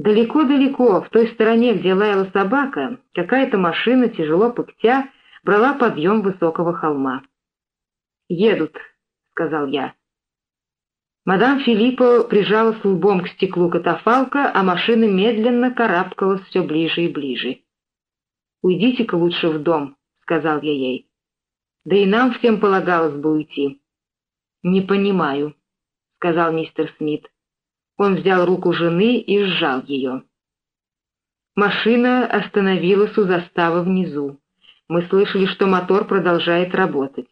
Далеко-далеко, в той стороне, где лаяла собака, какая-то машина, тяжело пыхтя, брала подъем высокого холма. «Едут», — сказал я. Мадам Филиппо прижалась лбом к стеклу катафалка, а машина медленно карабкалась все ближе и ближе. «Уйдите-ка лучше в дом», — сказал я ей. «Да и нам всем полагалось бы уйти». «Не понимаю», — сказал мистер Смит. Он взял руку жены и сжал ее. Машина остановилась у заставы внизу. Мы слышали, что мотор продолжает работать.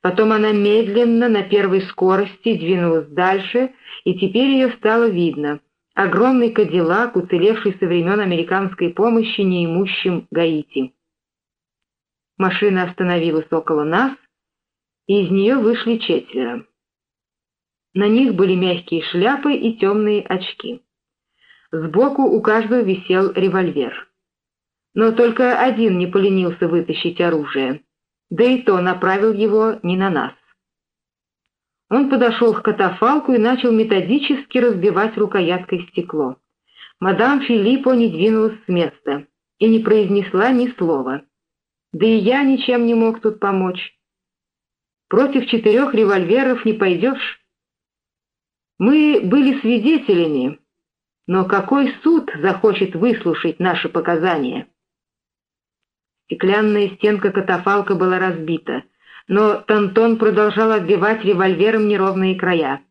Потом она медленно, на первой скорости, двинулась дальше, и теперь ее стало видно. Огромный кадиллак, уцелевший со времен американской помощи неимущим Гаити. Машина остановилась около нас, и из нее вышли четверо. На них были мягкие шляпы и темные очки. Сбоку у каждого висел револьвер. Но только один не поленился вытащить оружие да и то направил его не на нас. Он подошел к катафалку и начал методически разбивать рукояткой стекло. Мадам Филиппо не двинулась с места и не произнесла ни слова. Да и я ничем не мог тут помочь. Против четырех револьверов не пойдешь. Мы были свидетелями, но какой суд захочет выслушать наши показания? Стеклянная стенка катафалка была разбита, но Тантон продолжал отбивать револьвером неровные края.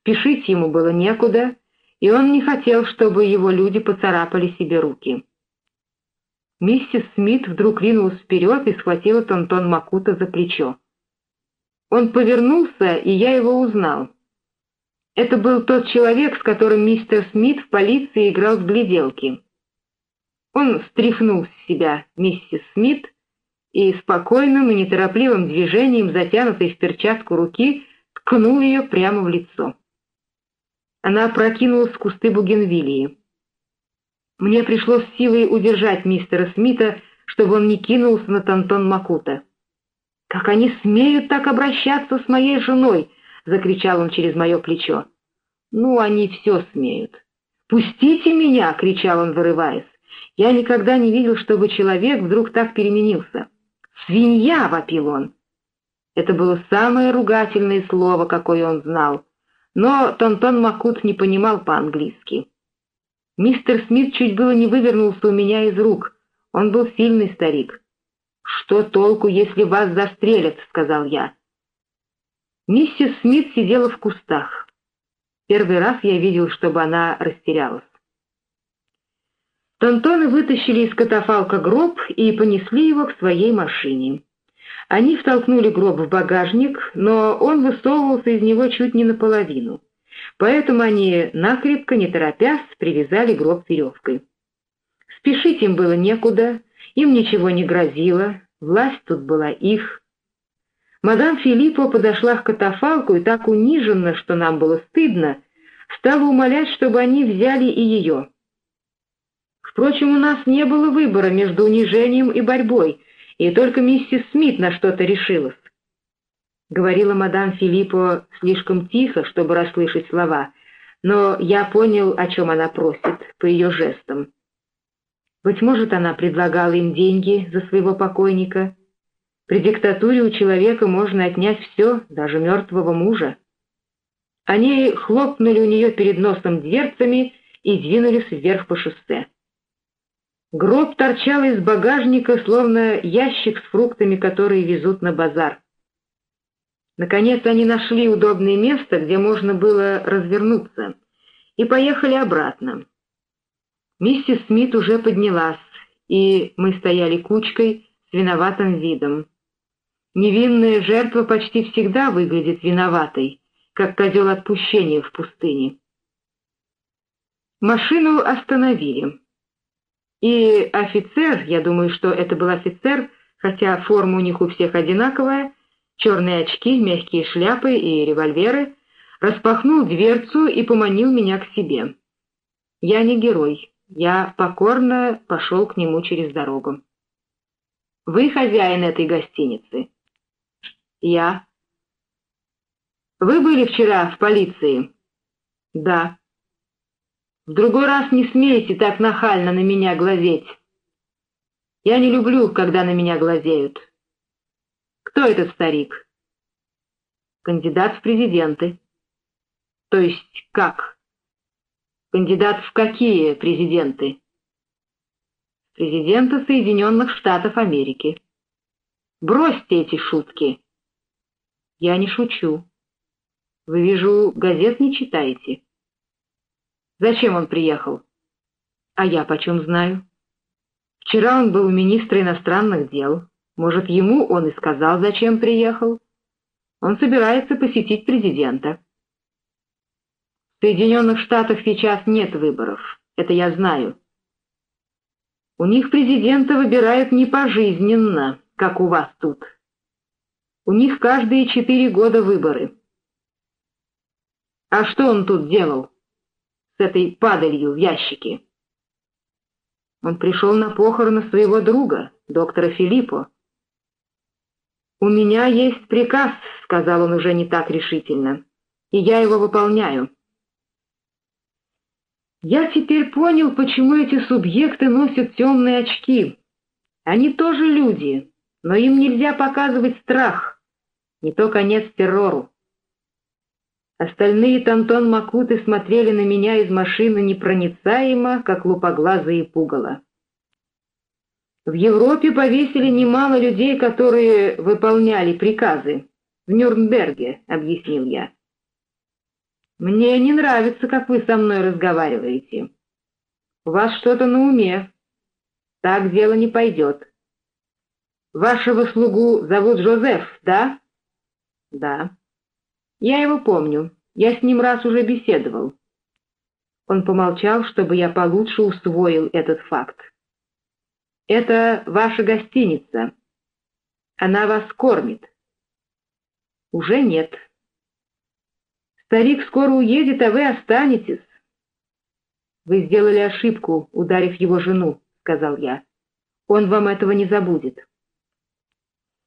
Спешить ему было некуда, и он не хотел, чтобы его люди поцарапали себе руки. Миссис Смит вдруг ринулась вперед и схватила Тантон Макута за плечо. Он повернулся, и я его узнал. Это был тот человек, с которым мистер Смит в полиции играл в гляделки. Он стряхнул с себя миссис Смит и спокойным и неторопливым движением, затянутой в перчатку руки, ткнул ее прямо в лицо. Она опрокинулась в кусты бугенвилии. Мне пришлось силой удержать мистера Смита, чтобы он не кинулся на Тантон Макута. «Как они смеют так обращаться с моей женой!» — закричал он через мое плечо. «Ну, они все смеют». «Пустите меня!» — кричал он, вырываясь. Я никогда не видел, чтобы человек вдруг так переменился. «Свинья!» — вопил он. Это было самое ругательное слово, какое он знал. Но Тонтон Макут не понимал по-английски. Мистер Смит чуть было не вывернулся у меня из рук. Он был сильный старик. «Что толку, если вас застрелят?» — сказал я. Миссис Смит сидела в кустах. Первый раз я видел, чтобы она растерялась. Тонтоны вытащили из катафалка гроб и понесли его к своей машине. Они втолкнули гроб в багажник, но он высовывался из него чуть не наполовину. Поэтому они, накрепко, не торопясь, привязали гроб веревкой. Спешить им было некуда, им ничего не грозило, власть тут была их. Мадам Филиппо подошла к катафалку и так униженно, что нам было стыдно, стала умолять, чтобы они взяли и ее. Впрочем, у нас не было выбора между унижением и борьбой, и только миссис Смит на что-то решилась. Говорила мадам Филиппо слишком тихо, чтобы расслышать слова, но я понял, о чем она просит, по ее жестам. Быть может, она предлагала им деньги за своего покойника. При диктатуре у человека можно отнять все, даже мертвого мужа. Они хлопнули у нее перед носом дверцами и двинулись вверх по шоссе. Гроб торчал из багажника, словно ящик с фруктами, которые везут на базар. Наконец они нашли удобное место, где можно было развернуться, и поехали обратно. Миссис Смит уже поднялась, и мы стояли кучкой с виноватым видом. Невинная жертва почти всегда выглядит виноватой, как козел отпущения в пустыне. Машину остановили. И офицер, я думаю, что это был офицер, хотя форма у них у всех одинаковая, черные очки, мягкие шляпы и револьверы, распахнул дверцу и поманил меня к себе. Я не герой, я покорно пошел к нему через дорогу. «Вы хозяин этой гостиницы?» «Я». «Вы были вчера в полиции?» «Да». В другой раз не смейте так нахально на меня глазеть. Я не люблю, когда на меня глазеют. Кто этот старик? Кандидат в президенты. То есть как? Кандидат в какие президенты? Президента Соединенных Штатов Америки. Бросьте эти шутки. Я не шучу. Вы, вижу, газет не читаете. Зачем он приехал? А я почем знаю? Вчера он был у министра иностранных дел. Может, ему он и сказал, зачем приехал. Он собирается посетить президента. В Соединенных Штатах сейчас нет выборов. Это я знаю. У них президента выбирают не пожизненно, как у вас тут. У них каждые четыре года выборы. А что он тут делал? С этой падалью в ящике? Он пришел на похороны своего друга, доктора Филиппо. «У меня есть приказ», — сказал он уже не так решительно, — «и я его выполняю». Я теперь понял, почему эти субъекты носят темные очки. Они тоже люди, но им нельзя показывать страх, не то конец террору. Остальные Тантон Макуты смотрели на меня из машины непроницаемо, как лупоглазые пугало. В Европе повесили немало людей, которые выполняли приказы. В Нюрнберге, — объяснил я. Мне не нравится, как вы со мной разговариваете. У вас что-то на уме. Так дело не пойдет. Вашего слугу зовут Жозеф, да? Да. Я его помню. Я с ним раз уже беседовал. Он помолчал, чтобы я получше усвоил этот факт. Это ваша гостиница. Она вас кормит. Уже нет. Старик скоро уедет, а вы останетесь. Вы сделали ошибку, ударив его жену, сказал я. Он вам этого не забудет.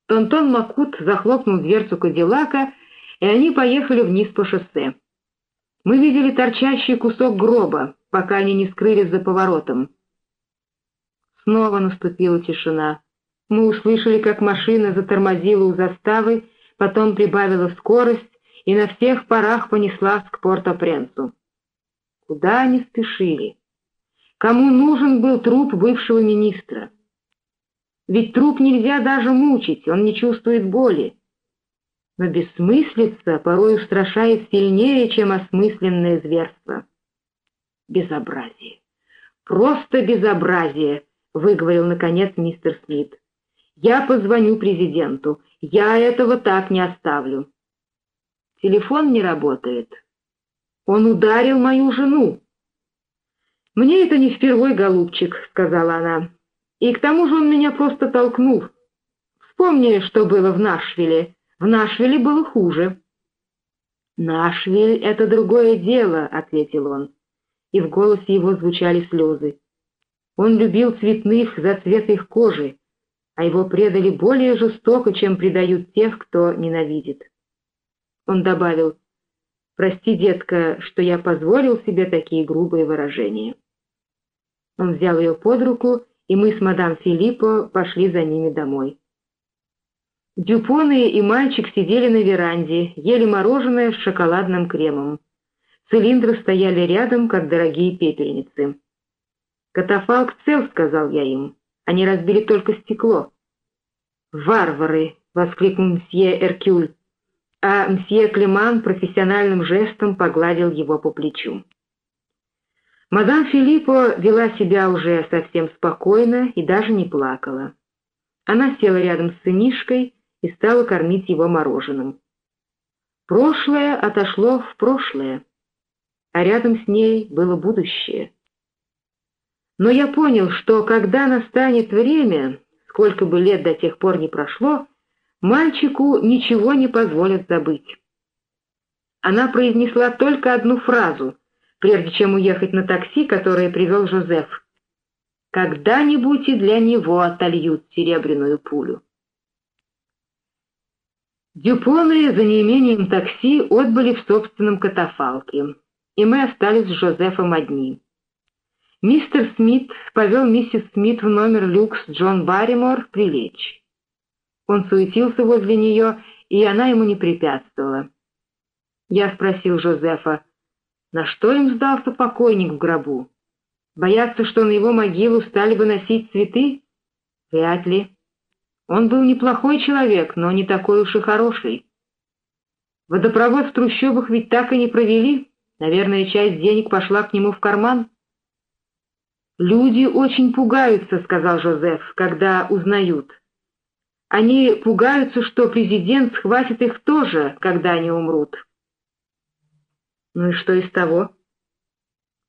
Тонтон Макут захлопнул дверцу Кадиллака и они поехали вниз по шоссе. Мы видели торчащий кусок гроба, пока они не скрылись за поворотом. Снова наступила тишина. Мы услышали, как машина затормозила у заставы, потом прибавила скорость и на всех парах понеслась к Порто-Пренсу. Куда они спешили? Кому нужен был труп бывшего министра? Ведь труп нельзя даже мучить, он не чувствует боли но бессмыслица порой устрашает сильнее, чем осмысленное зверство. Безобразие. Просто безобразие, выговорил наконец мистер Смит. Я позвоню президенту. Я этого так не оставлю. Телефон не работает. Он ударил мою жену. Мне это не впервой, голубчик, сказала она. И к тому же он меня просто толкнул. Вспомни, что было в Нашвилле. В Нашвилле было хуже. «Нашвиль — это другое дело», — ответил он, и в голосе его звучали слезы. Он любил цветных за цвет их кожи, а его предали более жестоко, чем предают тех, кто ненавидит. Он добавил, «Прости, детка, что я позволил себе такие грубые выражения». Он взял ее под руку, и мы с мадам Филиппо пошли за ними домой. Дюпоны и мальчик сидели на веранде, ели мороженое с шоколадным кремом. Цилиндры стояли рядом, как дорогие пепельницы. «Катафалк цел», — сказал я им. «Они разбили только стекло». «Варвары!» — воскликнул мсье Эркюль, а мсье Клеман профессиональным жестом погладил его по плечу. Мадам Филиппо вела себя уже совсем спокойно и даже не плакала. Она села рядом с сынишкой и стала кормить его мороженым. Прошлое отошло в прошлое, а рядом с ней было будущее. Но я понял, что когда настанет время, сколько бы лет до тех пор не прошло, мальчику ничего не позволят забыть. Она произнесла только одну фразу, прежде чем уехать на такси, которое привел Жозеф. «Когда-нибудь и для него отольют серебряную пулю». Дюпоны за неимением такси отбыли в собственном катафалке, и мы остались с Жозефом одни. Мистер Смит повел миссис Смит в номер люкс Джон Барримор прилечь. Он суетился возле нее, и она ему не препятствовала. Я спросил Жозефа, на что им сдался покойник в гробу? Боятся, что на его могилу стали бы носить цветы? Вряд ли. Он был неплохой человек, но не такой уж и хороший. Водопровод в трущобах ведь так и не провели. Наверное, часть денег пошла к нему в карман. «Люди очень пугаются», — сказал Жозеф, — «когда узнают. Они пугаются, что президент схватит их тоже, когда они умрут». «Ну и что из того?»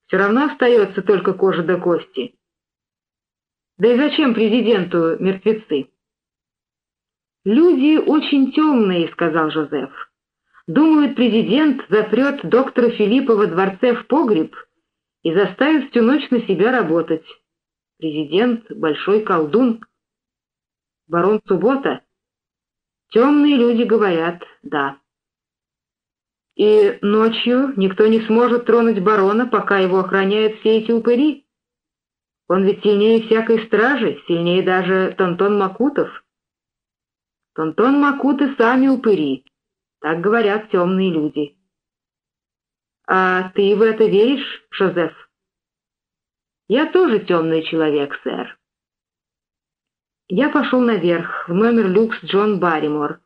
«Все равно остается только кожа до кости». «Да и зачем президенту мертвецы?» «Люди очень темные», — сказал Жозеф. «Думают, президент запрет доктора Филиппа во дворце в погреб» и заставит всю ночь на себя работать. Президент — большой колдун. Барон Суббота? Темные люди говорят «да». И ночью никто не сможет тронуть барона, пока его охраняют все эти упыри. Он ведь сильнее всякой стражи, сильнее даже Тонтон Макутов. Тонтон Макуты сами упыри, так говорят темные люди. «А ты в это веришь, Жозеф?» «Я тоже темный человек, сэр». Я пошел наверх, в номер люкс Джон Барримор,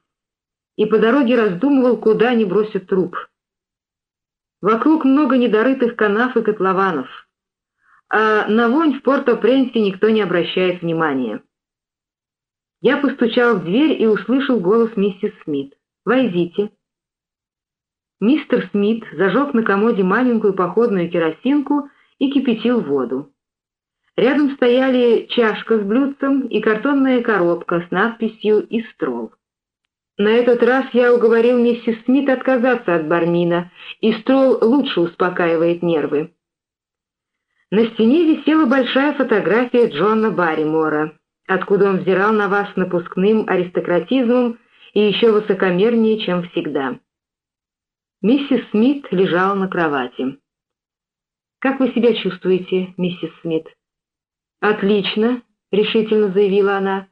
и по дороге раздумывал, куда они бросят труп. Вокруг много недорытых канав и котлованов, а на вонь в Порто-Пренсе никто не обращает внимания. Я постучал в дверь и услышал голос миссис Смит. «Войдите». Мистер Смит зажег на комоде маленькую походную керосинку и кипятил воду. Рядом стояли чашка с блюдцем и картонная коробка с надписью «Истрол». На этот раз я уговорил миссис Смит отказаться от бармина, Истрол лучше успокаивает нервы. На стене висела большая фотография Джона Барримора, откуда он взирал на вас напускным аристократизмом и еще высокомернее, чем всегда. Миссис Смит лежала на кровати. «Как вы себя чувствуете, миссис Смит?» «Отлично», — решительно заявила она.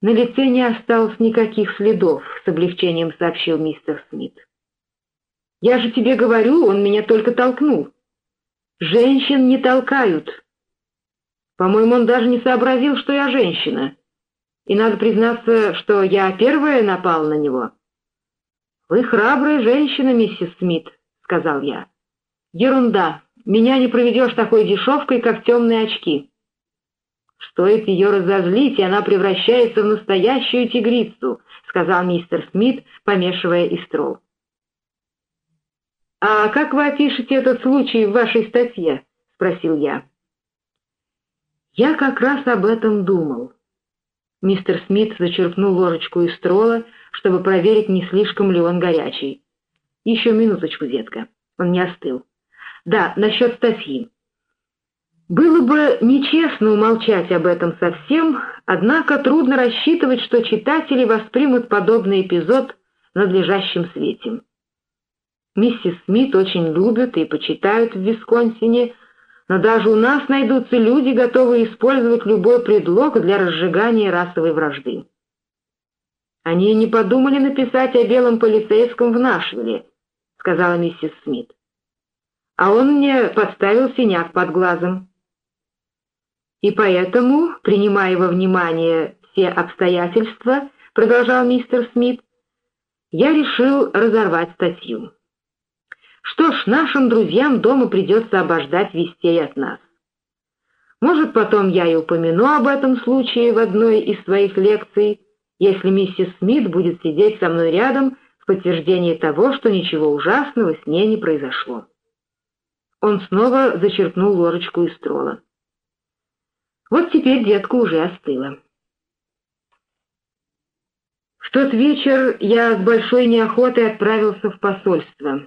«На лице не осталось никаких следов», — с облегчением сообщил мистер Смит. «Я же тебе говорю, он меня только толкнул. Женщин не толкают. По-моему, он даже не сообразил, что я женщина. И надо признаться, что я первая напал на него». «Вы храбрая женщина, миссис Смит», — сказал я. «Ерунда. Меня не проведешь такой дешевкой, как темные очки». «Стоит ее разозлить, и она превращается в настоящую тигрицу», — сказал мистер Смит, помешивая истрол. «А как вы опишете этот случай в вашей статье?» — спросил я. «Я как раз об этом думал». Мистер Смит зачерпнул ложечку из строла, чтобы проверить, не слишком ли он горячий. «Еще минуточку, детка, он не остыл. Да, насчет статьи. Было бы нечестно умолчать об этом совсем, однако трудно рассчитывать, что читатели воспримут подобный эпизод в надлежащем свете. Миссис Смит очень любят и почитают в Висконсине, но даже у нас найдутся люди, готовые использовать любой предлог для разжигания расовой вражды. «Они не подумали написать о белом полицейском в Нашвилле», — сказала миссис Смит. «А он мне подставил синяк под глазом». «И поэтому, принимая во внимание все обстоятельства, — продолжал мистер Смит, — я решил разорвать статью. Что ж, нашим друзьям дома придется обождать вестей от нас. Может, потом я и упомяну об этом случае в одной из своих лекций, если миссис Смит будет сидеть со мной рядом в подтверждение того, что ничего ужасного с ней не произошло. Он снова зачерпнул ложечку из строла. Вот теперь детка уже остыла. В тот вечер я с большой неохотой отправился в посольство.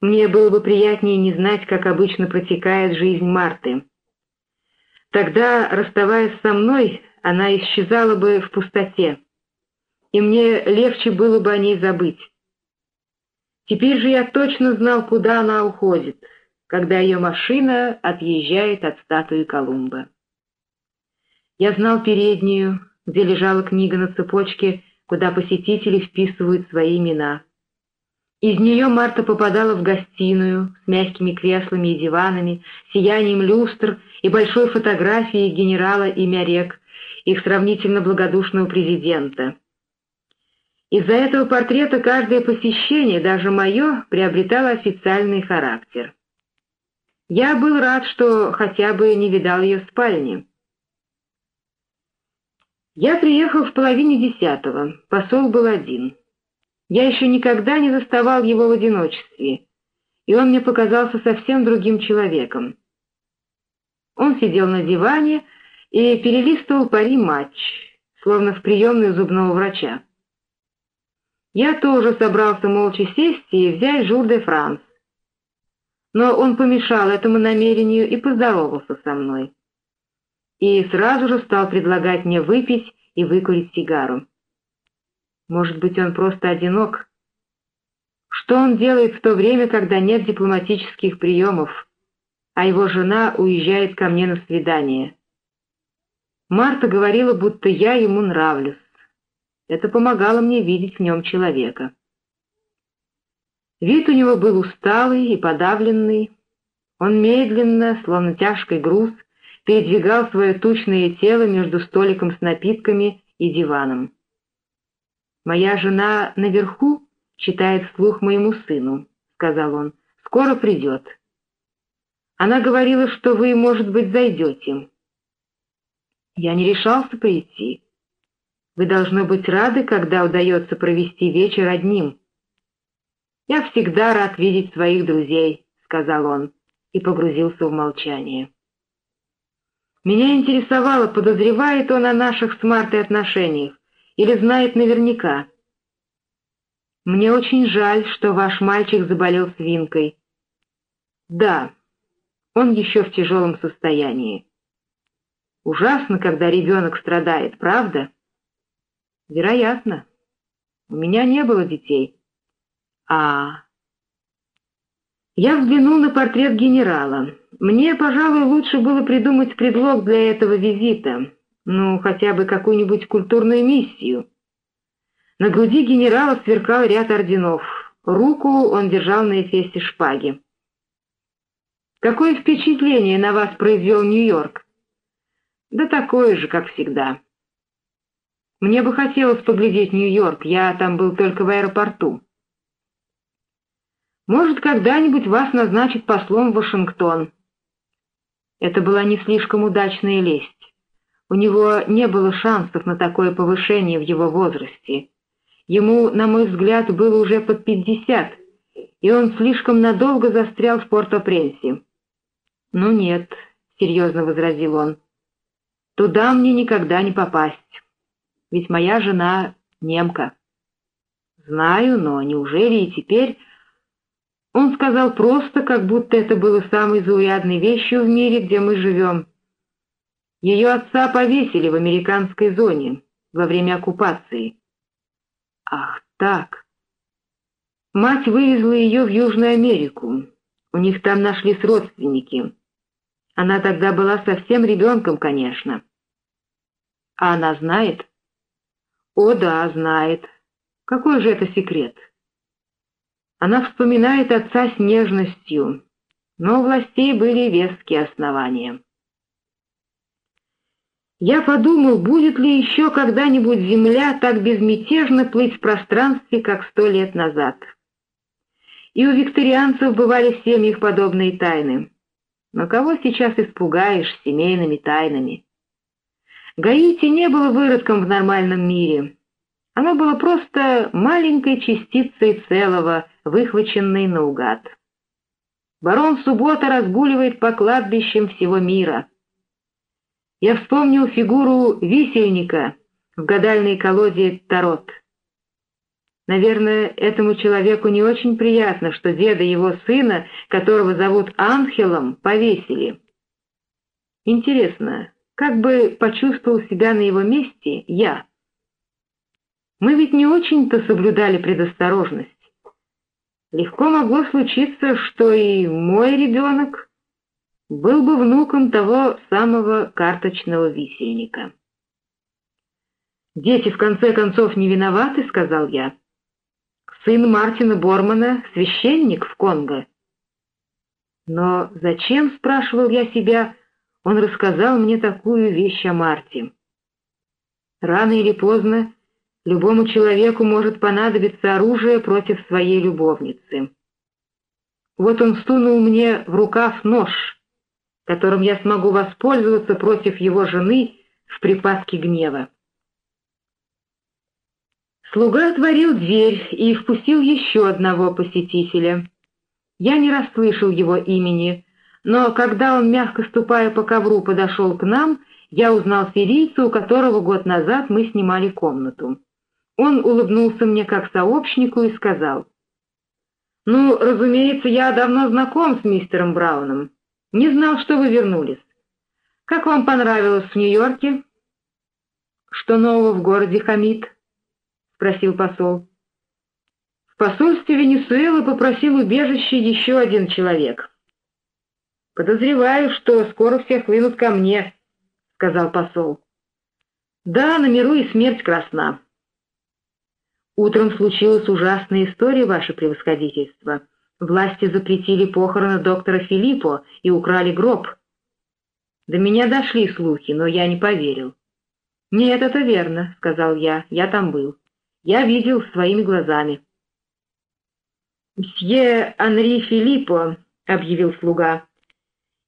Мне было бы приятнее не знать, как обычно протекает жизнь Марты. Тогда, расставаясь со мной, она исчезала бы в пустоте, и мне легче было бы о ней забыть. Теперь же я точно знал, куда она уходит, когда ее машина отъезжает от статуи Колумба. Я знал переднюю, где лежала книга на цепочке, куда посетители вписывают свои имена. Из нее Марта попадала в гостиную с мягкими креслами и диванами, сиянием люстр и большой фотографией генерала имя рек, их сравнительно благодушного президента. Из-за этого портрета каждое посещение, даже мое, приобретало официальный характер. Я был рад, что хотя бы не видал ее в спальне. Я приехал в половине десятого, посол был один. Я еще никогда не заставал его в одиночестве, и он мне показался совсем другим человеком. Он сидел на диване и перелистывал пари матч, словно в приемную зубного врача. Я тоже собрался молча сесть и взять Жур де Франс. Но он помешал этому намерению и поздоровался со мной. И сразу же стал предлагать мне выпить и выкурить сигару. Может быть, он просто одинок? Что он делает в то время, когда нет дипломатических приемов, а его жена уезжает ко мне на свидание? Марта говорила, будто я ему нравлюсь. Это помогало мне видеть в нем человека. Вид у него был усталый и подавленный. Он медленно, словно тяжкий груз, передвигал свое тучное тело между столиком с напитками и диваном. «Моя жена наверху читает вслух моему сыну», — сказал он. «Скоро придет». Она говорила, что вы, может быть, зайдете. Я не решался прийти. Вы должны быть рады, когда удается провести вечер одним. Я всегда рад видеть своих друзей, — сказал он и погрузился в молчание. Меня интересовало, подозревает он о наших с Мартой отношениях или знает наверняка. Мне очень жаль, что ваш мальчик заболел свинкой. Да, он еще в тяжелом состоянии. Ужасно, когда ребенок страдает, правда? Вероятно. У меня не было детей. А... Я взглянул на портрет генерала. Мне, пожалуй, лучше было придумать предлог для этого визита, ну, хотя бы какую-нибудь культурную миссию. На груди генерала сверкал ряд орденов. Руку он держал на эфесе шпаги. «Какое впечатление на вас произвел Нью-Йорк?» «Да такое же, как всегда». «Мне бы хотелось поглядеть Нью-Йорк, я там был только в аэропорту». «Может, когда-нибудь вас назначат послом в Вашингтон». Это была не слишком удачная лесть. У него не было шансов на такое повышение в его возрасте. Ему, на мой взгляд, было уже под пятьдесят, и он слишком надолго застрял в Порто-Пренсе. «Ну нет», — серьезно возразил он, — «туда мне никогда не попасть, ведь моя жена немка». «Знаю, но неужели и теперь...» Он сказал просто, как будто это было самой заурядной вещью в мире, где мы живем. Ее отца повесили в американской зоне во время оккупации. Ах так! Мать вывезла ее в Южную Америку. У них там нашлись родственники. Она тогда была совсем ребенком, конечно. А она знает? О да, знает. Какой же это секрет? Она вспоминает отца с нежностью, но у властей были веские основания. Я подумал, будет ли еще когда-нибудь Земля так безмятежно плыть в пространстве, как сто лет назад. И у викторианцев бывали в семьях подобные тайны. Но кого сейчас испугаешь семейными тайнами? Гаити не было выродком в нормальном мире. Оно было просто маленькой частицей целого, выхваченной наугад. Барон Суббота разгуливает по кладбищам всего мира — я вспомнил фигуру висельника в гадальной колоде Тарот. Наверное, этому человеку не очень приятно, что деда его сына, которого зовут Анхелом, повесили. Интересно, как бы почувствовал себя на его месте я? Мы ведь не очень-то соблюдали предосторожность. Легко могло случиться, что и мой ребенок был бы внуком того самого карточного висельника. «Дети, в конце концов, не виноваты», — сказал я. «Сын Мартина Бормана — священник в Конго». Но зачем, — спрашивал я себя, — он рассказал мне такую вещь о Марте? Рано или поздно любому человеку может понадобиться оружие против своей любовницы. Вот он сунул мне в рукав нож, которым я смогу воспользоваться против его жены в припадке гнева. Слуга отворил дверь и впустил еще одного посетителя. Я не расслышал его имени, но когда он, мягко ступая по ковру, подошел к нам, я узнал сирийца, у которого год назад мы снимали комнату. Он улыбнулся мне как сообщнику и сказал, «Ну, разумеется, я давно знаком с мистером Брауном. Не знал, что вы вернулись. Как вам понравилось в Нью-Йорке?» «Что нового в городе Хамид?» — спросил посол. В посольстве Венесуэлы попросил убежище еще один человек. «Подозреваю, что скоро всех хлынут ко мне», — сказал посол. «Да, на миру и смерть красна». «Утром случилась ужасная история, ваше превосходительство. Власти запретили похороны доктора Филиппо и украли гроб». До меня дошли слухи, но я не поверил. «Нет, это верно», — сказал я, — «я там был». Я видел своими глазами. «Мсье Анри Филиппо», — объявил слуга.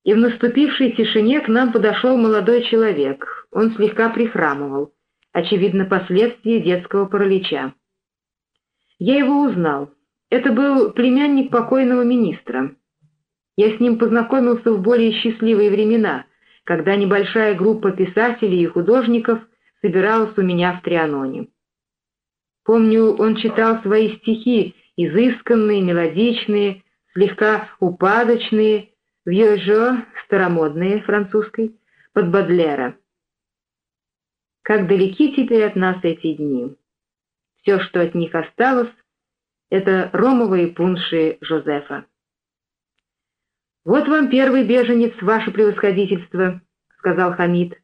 И в наступившей тишине к нам подошел молодой человек. Он слегка прихрамывал. Очевидно, последствия детского паралича. Я его узнал. Это был племянник покойного министра. Я с ним познакомился в более счастливые времена, когда небольшая группа писателей и художников собиралась у меня в Трианоне. Помню, он читал свои стихи, изысканные, мелодичные, слегка упадочные, вьежо, старомодные, французской, под Бадлера. Как далеки теперь от нас эти дни. Все, что от них осталось, это ромовые пунши Жозефа. «Вот вам первый беженец, ваше превосходительство», — сказал Хамид.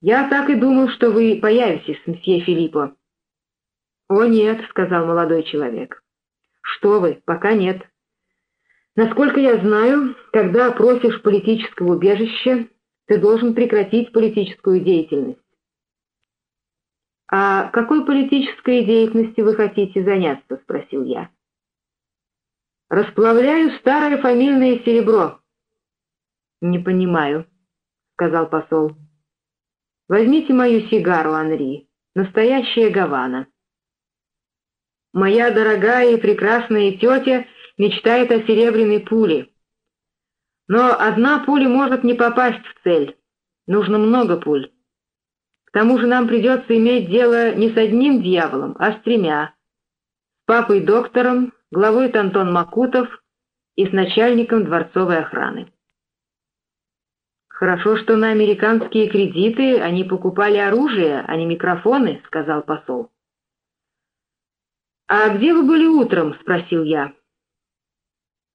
«Я так и думал, что вы появитесь, мсье Филиппо». «О, нет», — сказал молодой человек. «Что вы, пока нет. Насколько я знаю, когда просишь политического убежища, ты должен прекратить политическую деятельность». «А какой политической деятельностью вы хотите заняться?» — спросил я. «Расплавляю старое фамильное серебро». «Не понимаю», — сказал посол. «Возьмите мою сигару, Анри. Настоящая Гавана». Моя дорогая и прекрасная тетя мечтает о серебряной пуле. Но одна пуля может не попасть в цель. Нужно много пуль. К тому же нам придется иметь дело не с одним дьяволом, а с тремя. С папой-доктором, главой Тантон Макутов и с начальником дворцовой охраны. «Хорошо, что на американские кредиты они покупали оружие, а не микрофоны», — сказал посол. «А где вы были утром?» — спросил я.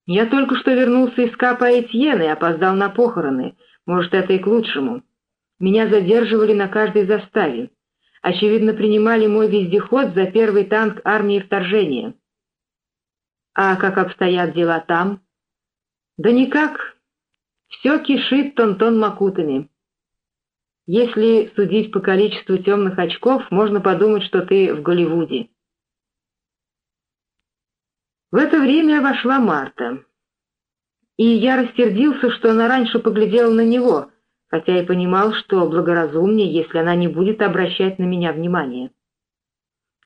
«Я только что вернулся из Капа Этьена и опоздал на похороны. Может, это и к лучшему. Меня задерживали на каждой заставе. Очевидно, принимали мой вездеход за первый танк армии вторжения». «А как обстоят дела там?» «Да никак. Все кишит тон-тон макутами. Если судить по количеству темных очков, можно подумать, что ты в Голливуде». В это время вошла Марта. И я рассердился, что она раньше поглядела на него, хотя и понимал, что благоразумнее, если она не будет обращать на меня внимание.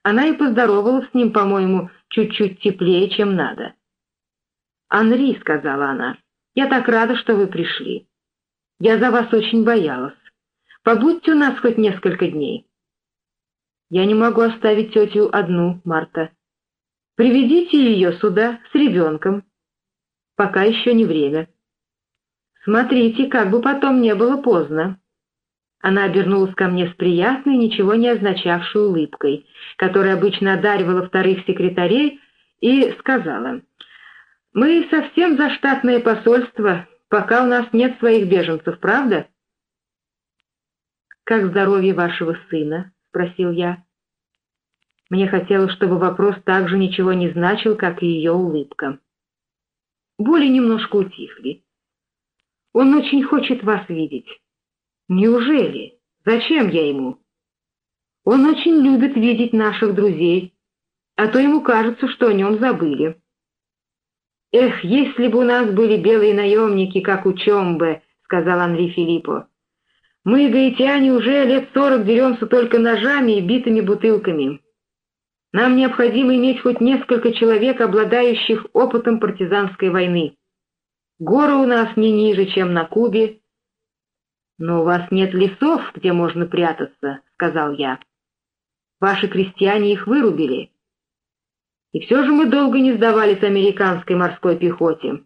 Она и поздоровалась с ним, по-моему, чуть-чуть теплее, чем надо. «Анри», — сказала она, — «я так рада, что вы пришли. Я за вас очень боялась. Побудьте у нас хоть несколько дней». «Я не могу оставить тетю одну, Марта», Приведите ее сюда с ребенком. Пока еще не время. Смотрите, как бы потом не было поздно. Она обернулась ко мне с приятной, ничего не означавшей улыбкой, которая обычно одаривала вторых секретарей и сказала, «Мы совсем за штатное посольство, пока у нас нет своих беженцев, правда?» «Как здоровье вашего сына?» — спросил я. Мне хотелось, чтобы вопрос также ничего не значил, как и ее улыбка. Боли немножко утихли. Он очень хочет вас видеть. Неужели? Зачем я ему? Он очень любит видеть наших друзей, а то ему кажется, что о нем забыли. «Эх, если бы у нас были белые наемники, как у Чомбе», — сказал Анри Филиппо. «Мы, гаитяне, уже лет сорок деремся только ножами и битыми бутылками. Нам необходимо иметь хоть несколько человек, обладающих опытом партизанской войны. Горы у нас не ниже, чем на Кубе. Но у вас нет лесов, где можно прятаться, — сказал я. Ваши крестьяне их вырубили. И все же мы долго не сдавались американской морской пехоте.